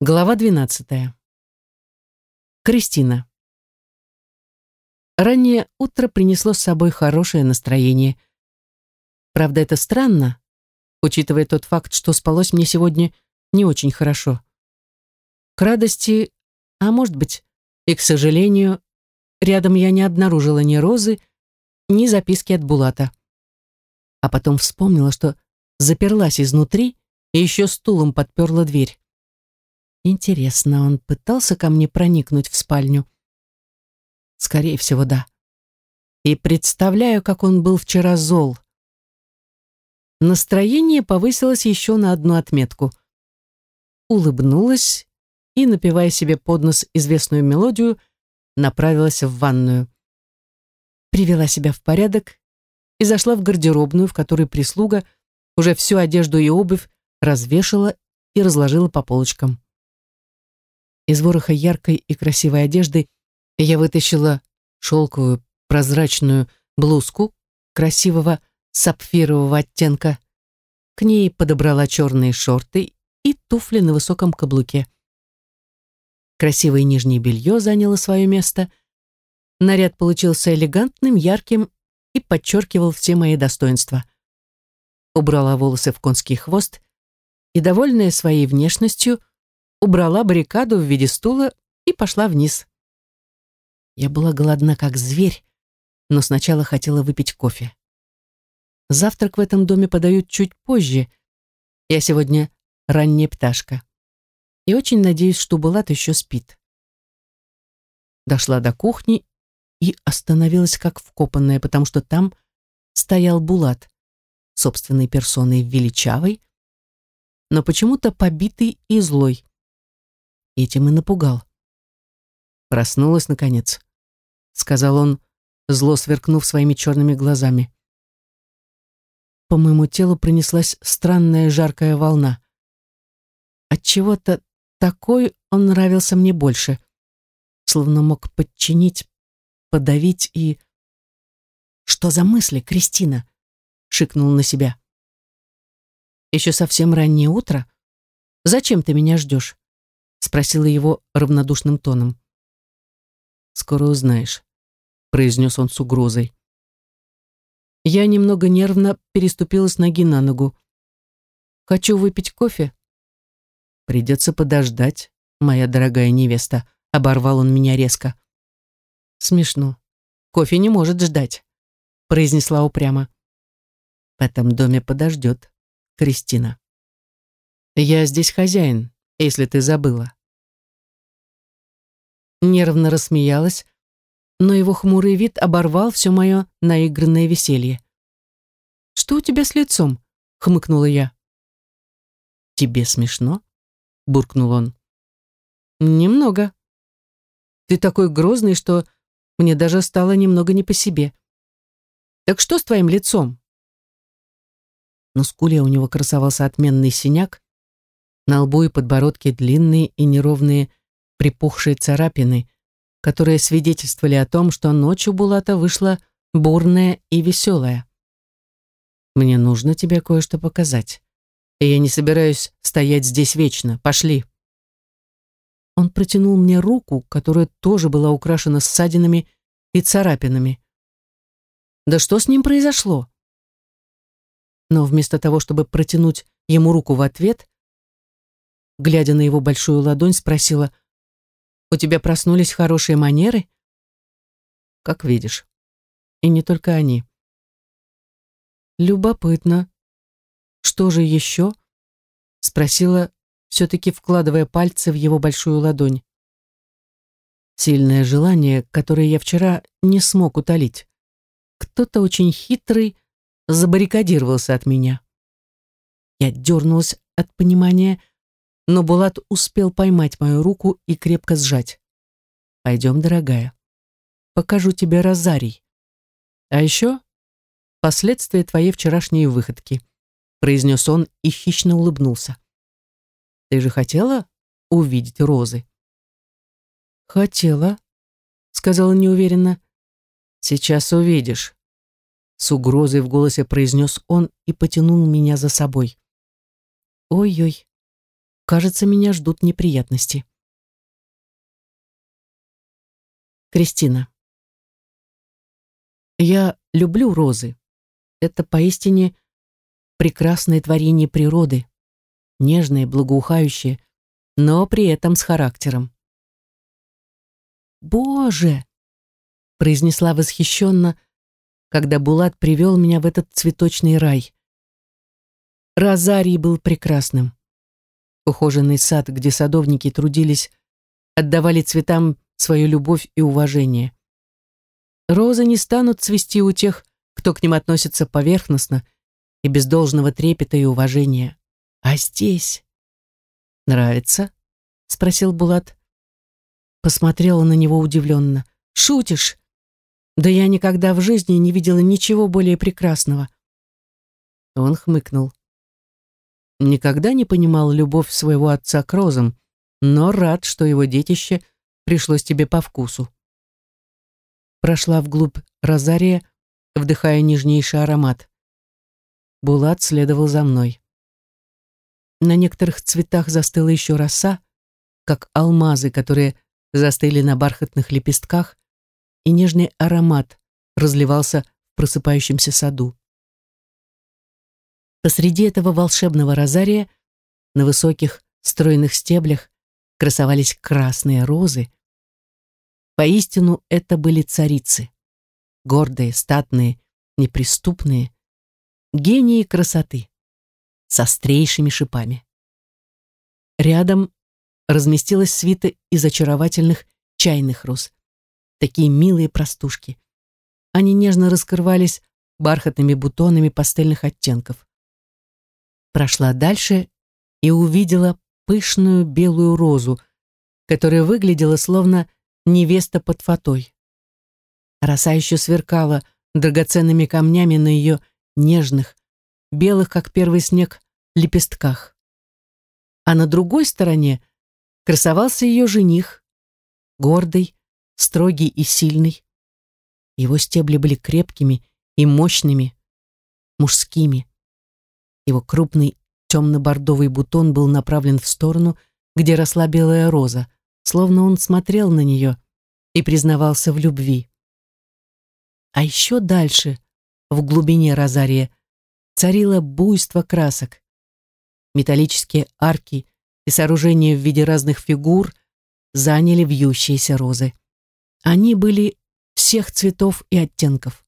Глава 12. Кристина. Раннее утро принесло с собой хорошее настроение. Правда, это странно, учитывая тот факт, что спалось мне сегодня не очень хорошо. К радости, а может быть, и к сожалению, рядом я не обнаружила ни розы, ни записки от Булата. А потом вспомнила, что заперлась изнутри и еще стулом подперла дверь. Интересно, он пытался ко мне проникнуть в спальню? Скорее всего, да. И представляю, как он был вчера зол. Настроение повысилось еще на одну отметку. Улыбнулась и, напевая себе под нос известную мелодию, направилась в ванную. Привела себя в порядок и зашла в гардеробную, в которой прислуга уже всю одежду и обувь развешала и разложила по полочкам. Из вороха яркой и красивой одежды я вытащила шелковую прозрачную блузку красивого сапфирового оттенка. К ней подобрала черные шорты и туфли на высоком каблуке. Красивое нижнее белье заняло свое место. Наряд получился элегантным, ярким и подчеркивал все мои достоинства. Убрала волосы в конский хвост и, довольная своей внешностью, убрала баррикаду в виде стула и пошла вниз. Я была голодна, как зверь, но сначала хотела выпить кофе. Завтрак в этом доме подают чуть позже. Я сегодня ранняя пташка. И очень надеюсь, что Булат еще спит. Дошла до кухни и остановилась как вкопанная, потому что там стоял Булат, собственной персоной величавой, но почему-то побитый и злой этим и напугал. «Проснулась, наконец», — сказал он, зло сверкнув своими черными глазами. По моему телу пронеслась странная жаркая волна. От чего то такой он нравился мне больше, словно мог подчинить, подавить и... «Что за мысли, Кристина?» — шикнул на себя. «Еще совсем раннее утро? Зачем ты меня ждешь?» Спросила его равнодушным тоном. «Скоро узнаешь», — произнес он с угрозой. Я немного нервно переступила с ноги на ногу. «Хочу выпить кофе». «Придется подождать, моя дорогая невеста», — оборвал он меня резко. «Смешно. Кофе не может ждать», — произнесла упрямо. «В этом доме подождет, Кристина». «Я здесь хозяин, если ты забыла». Нервно рассмеялась, но его хмурый вид оборвал все мое наигранное веселье. «Что у тебя с лицом?» — хмыкнула я. «Тебе смешно?» — буркнул он. «Немного. Ты такой грозный, что мне даже стало немного не по себе. Так что с твоим лицом?» На скуле у него красовался отменный синяк, на лбу и подбородке длинные и неровные припухшие царапины, которые свидетельствовали о том, что ночью Булата вышла бурная и веселая. «Мне нужно тебе кое-что показать. И я не собираюсь стоять здесь вечно. Пошли». Он протянул мне руку, которая тоже была украшена ссадинами и царапинами. Да что с ним произошло? Но вместо того, чтобы протянуть ему руку в ответ, глядя на его большую ладонь, спросила, «У тебя проснулись хорошие манеры?» «Как видишь. И не только они». «Любопытно. Что же еще?» спросила, все-таки вкладывая пальцы в его большую ладонь. Сильное желание, которое я вчера не смог утолить. Кто-то очень хитрый забаррикадировался от меня. Я дернулась от понимания, но Булат успел поймать мою руку и крепко сжать. «Пойдем, дорогая. Покажу тебе розарий. А еще последствия твоей вчерашней выходки», произнес он и хищно улыбнулся. «Ты же хотела увидеть розы?» «Хотела», — сказала неуверенно. «Сейчас увидишь», — с угрозой в голосе произнес он и потянул меня за собой. «Ой-ой, Кажется, меня ждут неприятности. Кристина. Я люблю розы. Это поистине прекрасное творение природы, нежное, благоухающее, но при этом с характером. «Боже!» — произнесла восхищенно, когда Булат привел меня в этот цветочный рай. Розарий был прекрасным. Ухоженный сад, где садовники трудились, отдавали цветам свою любовь и уважение. Розы не станут цвести у тех, кто к ним относится поверхностно и без должного трепета и уважения. А здесь... «Нравится?» — спросил Булат. Посмотрела на него удивленно. «Шутишь? Да я никогда в жизни не видела ничего более прекрасного». Он хмыкнул. Никогда не понимал любовь своего отца к розам, но рад, что его детище пришлось тебе по вкусу. Прошла вглубь розария, вдыхая нежнейший аромат. Булат следовал за мной. На некоторых цветах застыла еще роса, как алмазы, которые застыли на бархатных лепестках, и нежный аромат разливался в просыпающемся саду. Посреди этого волшебного розария на высоких стройных стеблях красовались красные розы. Поистину это были царицы. Гордые, статные, неприступные. Гении красоты. С острейшими шипами. Рядом разместилась свита из очаровательных чайных роз. Такие милые простушки. Они нежно раскрывались бархатными бутонами пастельных оттенков. Прошла дальше и увидела пышную белую розу, которая выглядела словно невеста под фатой. Роса еще сверкала драгоценными камнями на ее нежных, белых, как первый снег, лепестках. А на другой стороне красовался ее жених, гордый, строгий и сильный. Его стебли были крепкими и мощными, мужскими. Его крупный темно-бордовый бутон был направлен в сторону, где росла белая роза, словно он смотрел на нее и признавался в любви. А еще дальше, в глубине розария, царило буйство красок. Металлические арки и сооружения в виде разных фигур заняли вьющиеся розы. Они были всех цветов и оттенков.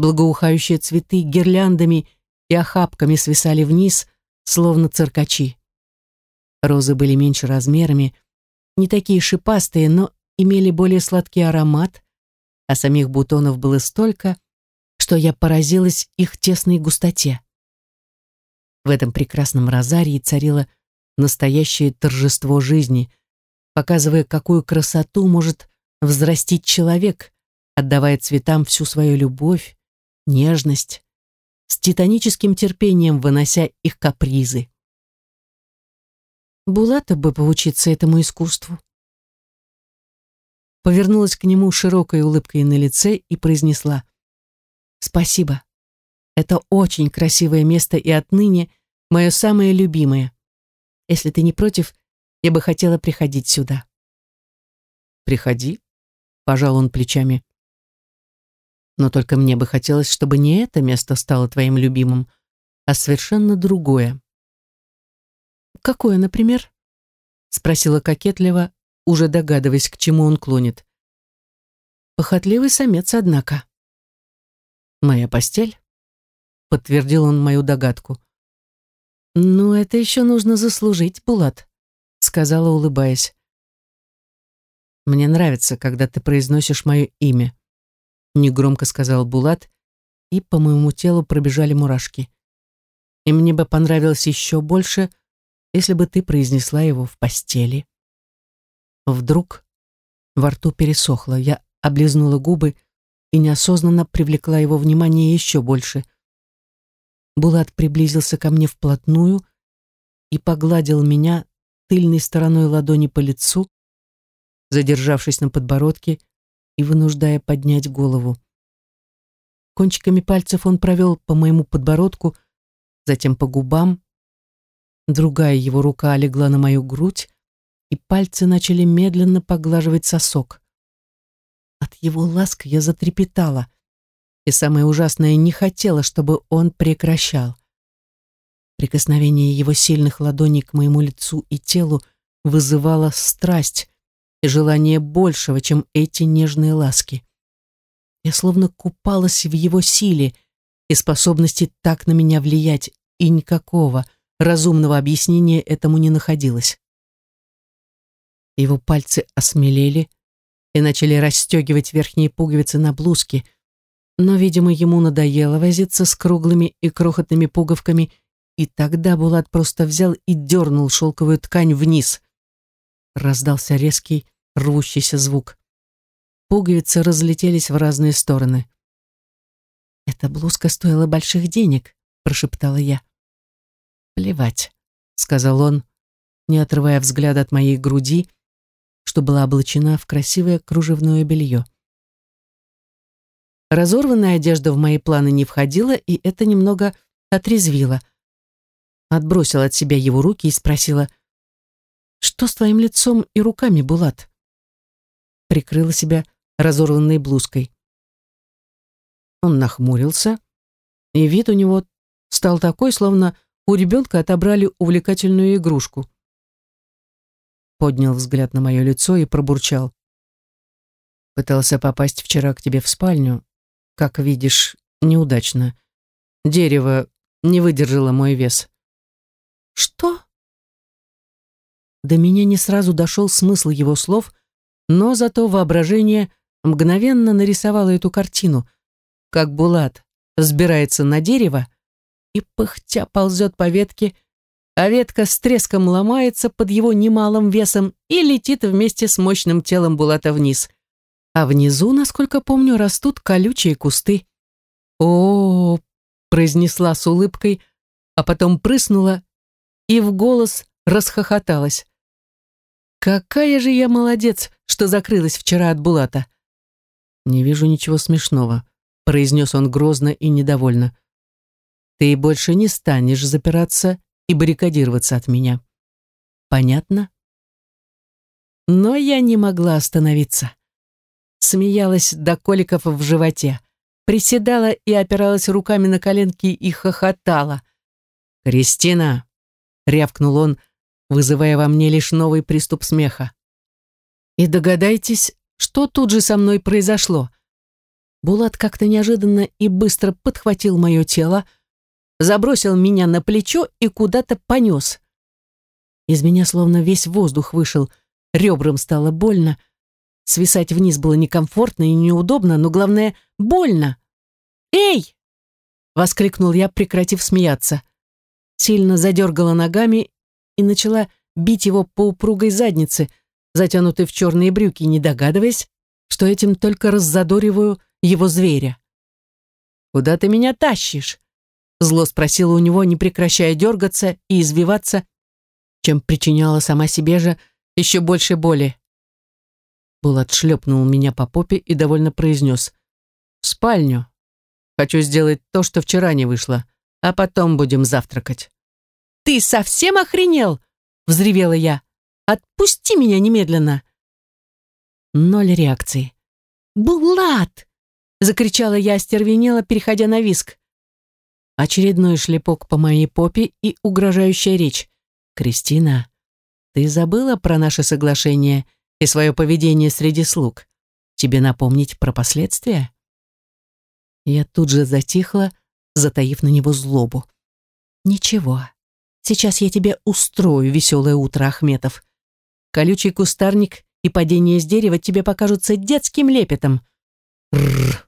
Благоухающие цветы гирляндами и охапками свисали вниз, словно циркачи. Розы были меньше размерами, не такие шипастые, но имели более сладкий аромат, а самих бутонов было столько, что я поразилась их тесной густоте. В этом прекрасном розарии царило настоящее торжество жизни, показывая, какую красоту может взрастить человек, отдавая цветам всю свою любовь, нежность, с титаническим терпением вынося их капризы. Булата бы поучиться этому искусству. Повернулась к нему широкой улыбкой на лице и произнесла «Спасибо. Это очень красивое место и отныне мое самое любимое. Если ты не против, я бы хотела приходить сюда. Приходи, пожал он плечами. Но только мне бы хотелось, чтобы не это место стало твоим любимым, а совершенно другое. Какое, например? Спросила кокетливо, уже догадываясь, к чему он клонит. Похотливый самец, однако. Моя постель? Подтвердил он мою догадку. «Ну, это еще нужно заслужить, Булат», — сказала, улыбаясь. «Мне нравится, когда ты произносишь мое имя», — негромко сказал Булат, и по моему телу пробежали мурашки. «И мне бы понравилось еще больше, если бы ты произнесла его в постели». Вдруг во рту пересохло, я облизнула губы и неосознанно привлекла его внимание еще больше — Булат приблизился ко мне вплотную и погладил меня тыльной стороной ладони по лицу, задержавшись на подбородке и вынуждая поднять голову. Кончиками пальцев он провел по моему подбородку, затем по губам. Другая его рука легла на мою грудь, и пальцы начали медленно поглаживать сосок. От его ласк я затрепетала, и самое ужасное, не хотела, чтобы он прекращал. Прикосновение его сильных ладоней к моему лицу и телу вызывало страсть и желание большего, чем эти нежные ласки. Я словно купалась в его силе и способности так на меня влиять, и никакого разумного объяснения этому не находилось. Его пальцы осмелели и начали расстегивать верхние пуговицы на блузке, но, видимо, ему надоело возиться с круглыми и крохотными пуговками, и тогда Булат просто взял и дернул шелковую ткань вниз. Раздался резкий, рвущийся звук. Пуговицы разлетелись в разные стороны. «Эта блузка стоила больших денег», — прошептала я. «Плевать», — сказал он, не отрывая взгляда от моей груди, что была облачена в красивое кружевное белье. Разорванная одежда в мои планы не входила, и это немного отрезвило. Отбросила от себя его руки и спросила, «Что с твоим лицом и руками, Булат?» Прикрыла себя разорванной блузкой. Он нахмурился, и вид у него стал такой, словно у ребенка отобрали увлекательную игрушку. Поднял взгляд на мое лицо и пробурчал. Пытался попасть вчера к тебе в спальню. Как видишь, неудачно. Дерево не выдержало мой вес. До меня не сразу дошел смысл его слов, но зато воображение мгновенно нарисовала эту картину, как Булат взбирается на дерево и пыхтя ползет по ветке, а ветка с треском ломается под его немалым весом и летит вместе с мощным телом Булата вниз. А внизу, насколько помню, растут колючие кусты. -о произнесла с улыбкой, а потом прыснула и в голос расхохоталась. Какая же я молодец, что закрылась вчера от Булата. «Не вижу ничего смешного», — произнес он грозно и недовольно. «Ты больше не станешь запираться и баррикадироваться от меня. Понятно?» Но я не могла остановиться. Смеялась до коликов в животе, приседала и опиралась руками на коленки и хохотала. «Кристина!» — рявкнул он, вызывая во мне лишь новый приступ смеха. И догадайтесь, что тут же со мной произошло? Булат как-то неожиданно и быстро подхватил мое тело, забросил меня на плечо и куда-то понес. Из меня словно весь воздух вышел, ребрам стало больно. Свисать вниз было некомфортно и неудобно, но главное — больно. «Эй!» — воскликнул я, прекратив смеяться. Сильно задергала ногами и начала бить его по упругой заднице, затянутой в черные брюки, не догадываясь, что этим только раззадориваю его зверя. «Куда ты меня тащишь?» Зло спросила у него, не прекращая дергаться и извиваться, чем причиняла сама себе же еще больше боли. Булат шлепнул меня по попе и довольно произнес. «В спальню. Хочу сделать то, что вчера не вышло, а потом будем завтракать». «Ты совсем охренел?» — взревела я. «Отпусти меня немедленно!» Ноль реакции. «Булат!» — закричала я остервенела, переходя на виск. Очередной шлепок по моей попе и угрожающая речь. «Кристина, ты забыла про наше соглашение и свое поведение среди слуг? Тебе напомнить про последствия?» Я тут же затихла, затаив на него злобу. «Ничего, сейчас я тебе устрою веселое утро, Ахметов. Колючий кустарник и падение с дерева тебе покажутся детским лепетом. Рррр.